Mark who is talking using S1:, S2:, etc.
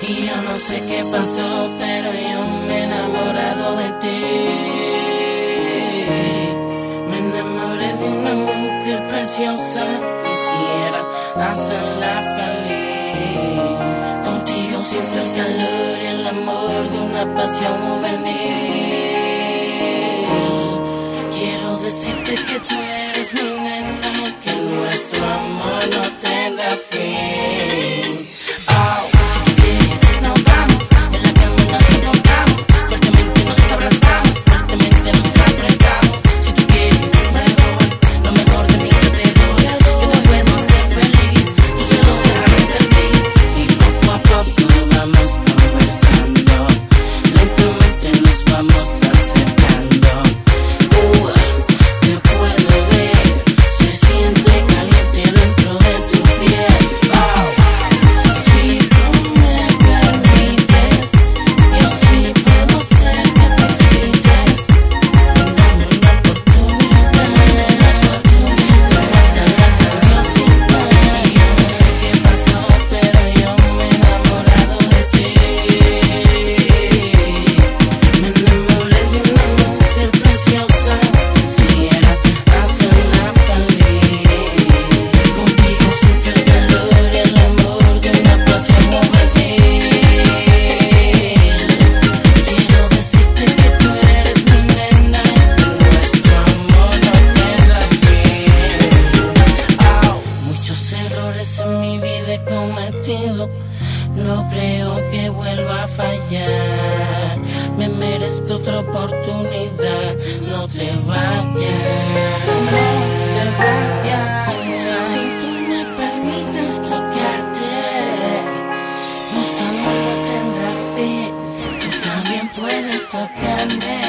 S1: Y yo no sé qué pasó, pero yo me he enamorado de ti. Me enamoré de una mujer preciosa, quisiera hacerla feliz. Contigo siento el calor y el amor de una pasión juvenil. Quiero decirte que tú eres mi nena, vamos No creo que vuelva a fallar. Me merezco otra oportunidad. No te vayas. No te vayas. Si tú me permites tocarte, nuestra amor no tendrá fin. Tú también puedes tocarme.